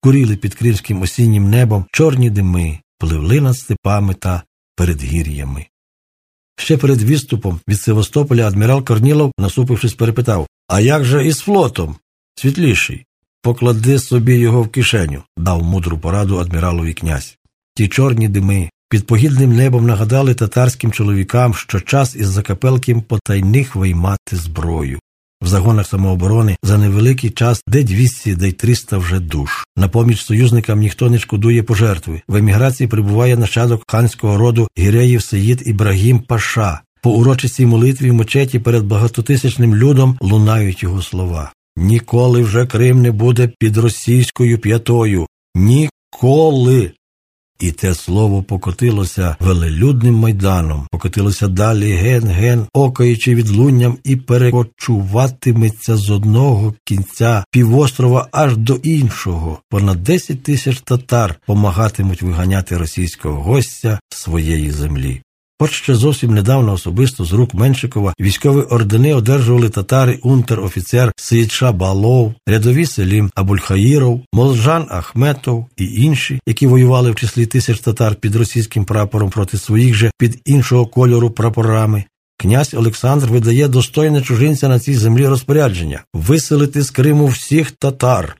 куріли під кримським осіннім небом чорні дими, пливли над степами та передгір'ями. Ще перед відступом від Севастополя адмірал Корнілов, насупившись, перепитав А як же із флотом? Світліший. Поклади собі його в кишеню, дав мудру пораду адміралові князь. Ті чорні дими під погідним небом нагадали татарським чоловікам, що час із закапелким потайних виймати зброю. В загонах самооборони за невеликий час де 200, де й 300 вже душ. На поміч союзникам ніхто не шкодує пожертви. В еміграції прибуває нащадок ханського роду Гіреїв Сеїд Ібрагім Паша. По урочистій молитві в мечеті перед багатотисячним людом лунають його слова. Ніколи вже Крим не буде під російською п'ятою. Ніколи. І те слово покотилося велелюдним майданом, покотилося далі ген-ген, окаючи відлунням, і перекочуватиметься з одного кінця півострова аж до іншого. Понад 10 тисяч татар помагатимуть виганяти російського гостя з своєї землі. От ще зовсім недавно особисто з рук Меншикова військові ордени одержували татари унтер-офіцер Сиїдша Балов, рядові Селім Абульхаїров, Молжан Ахметов і інші, які воювали в числі тисяч татар під російським прапором проти своїх же під іншого кольору прапорами. Князь Олександр видає достойне чужинця на цій землі розпорядження виселити з Криму всіх татар,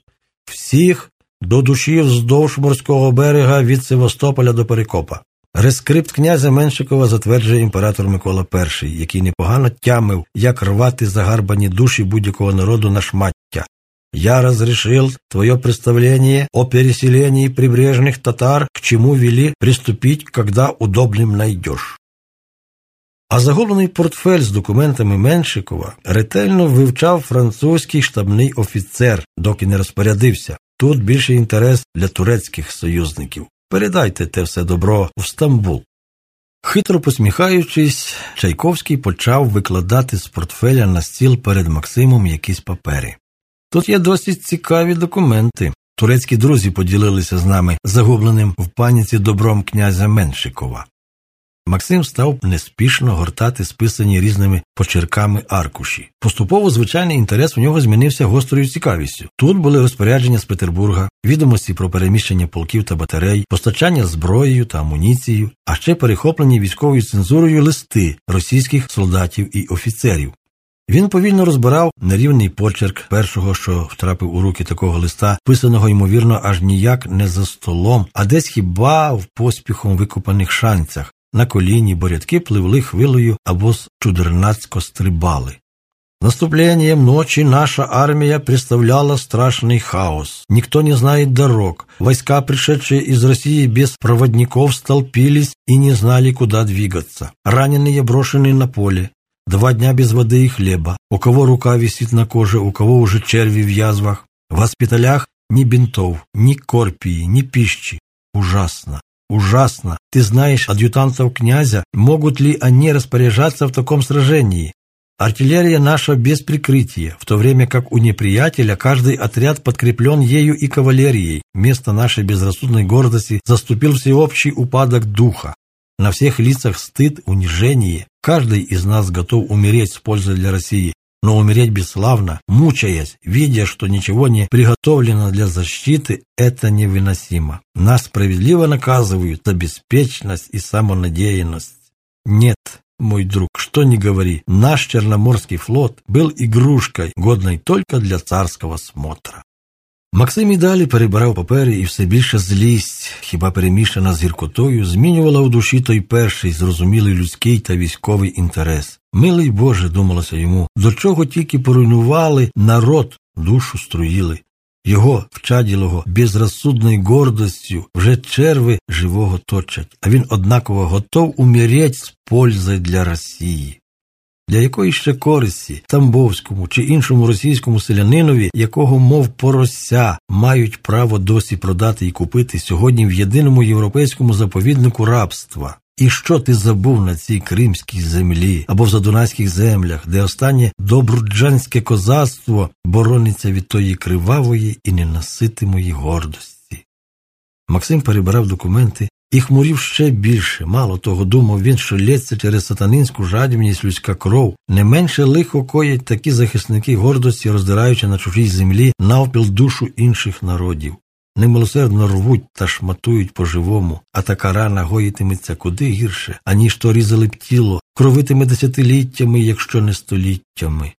всіх до душі вздовж морського берега від Севастополя до Перекопа. Рескрипт князя Меншикова затверджує імператор Микола І, який непогано тямив, як рвати загарбані душі будь-якого народу на шмаття. Я разрешил твое представление о переселении прибрежных татар, к чему вели приступить, когда удобным найдешь. А загублений портфель з документами Меншикова ретельно вивчав французький штабний офіцер, доки не розпорядився. Тут більший інтерес для турецьких союзників. Передайте те все добро в Стамбул. Хитро посміхаючись, Чайковський почав викладати з портфеля на стіл перед Максимом якісь папери. Тут є досить цікаві документи. Турецькі друзі поділилися з нами загубленим в паніці добром князя Меншикова. Максим став неспішно гортати списані різними почерками аркуші. Поступово звичайний інтерес у нього змінився гострою цікавістю. Тут були розпорядження з Петербурга, відомості про переміщення полків та батарей, постачання зброєю та амуніцією, а ще перехоплені військовою цензурою листи російських солдатів і офіцерів. Він повільно розбирав нерівний почерк першого, що втрапив у руки такого листа, писаного ймовірно аж ніяк не за столом, а десь хіба в поспіхом викопаних шанцях, на коліні, бо рядки пливли хвилею або з чудернацько стрибали. Наступлением ночи наша армия представляла страшный хаос. Никто не знает дорог. Войска, пришедшие из России без проводников, столпились и не знали, куда двигаться. Раненые брошены на поле. Два дня без воды и хлеба. У кого рука висит на коже, у кого уже черви в язвах. В госпиталях ни бинтов, ни корпии, ни пищи. Ужасно. Ужасно. Ты знаешь адъютантов князя, могут ли они распоряжаться в таком сражении? Артиллерия наша без прикрытия, в то время как у неприятеля каждый отряд подкреплен ею и кавалерией. Место нашей безрассудной гордости заступил всеобщий упадок духа. На всех лицах стыд, унижение. Каждый из нас готов умереть с пользой для России, но умереть бесславно, мучаясь, видя, что ничего не приготовлено для защиты, это невыносимо. Нас справедливо наказывают за беспечность и самонадеянность. Нет, мой друг, что ни говори, наш Черноморский флот был игрушкой, годной только для царского смотра. Максим і далі перебирав папери, і все більше злість, хіба перемішана з гіркотою, змінювала у душі той перший зрозумілий людський та військовий інтерес. Милий Боже, думалося йому, до чого тільки поруйнували народ, душу струїли. Його, вчаділого, безрозсудною гордостю вже черви живого точать, а він однаково готов умереть з пользою для Росії. Для якої ще користі Тамбовському чи іншому російському селянинові, якого, мов порося, мають право досі продати і купити сьогодні в єдиному європейському заповіднику рабства? І що ти забув на цій кримській землі або в задунайських землях, де останнє добруджанське козацтво борониться від тої кривавої і ненаситимої гордості? Максим перебирав документи і хмурів ще більше. Мало того, думав він, що лється через сатанинську жадібність людська кров, не менше лихо коять такі захисники гордості, роздираючи на чужій землі навпіл душу інших народів. немилосердно рвуть та шматують по-живому, а така рана гоїтиметься куди гірше, аніж то різали б тіло, кровитиме десятиліттями, якщо не століттями.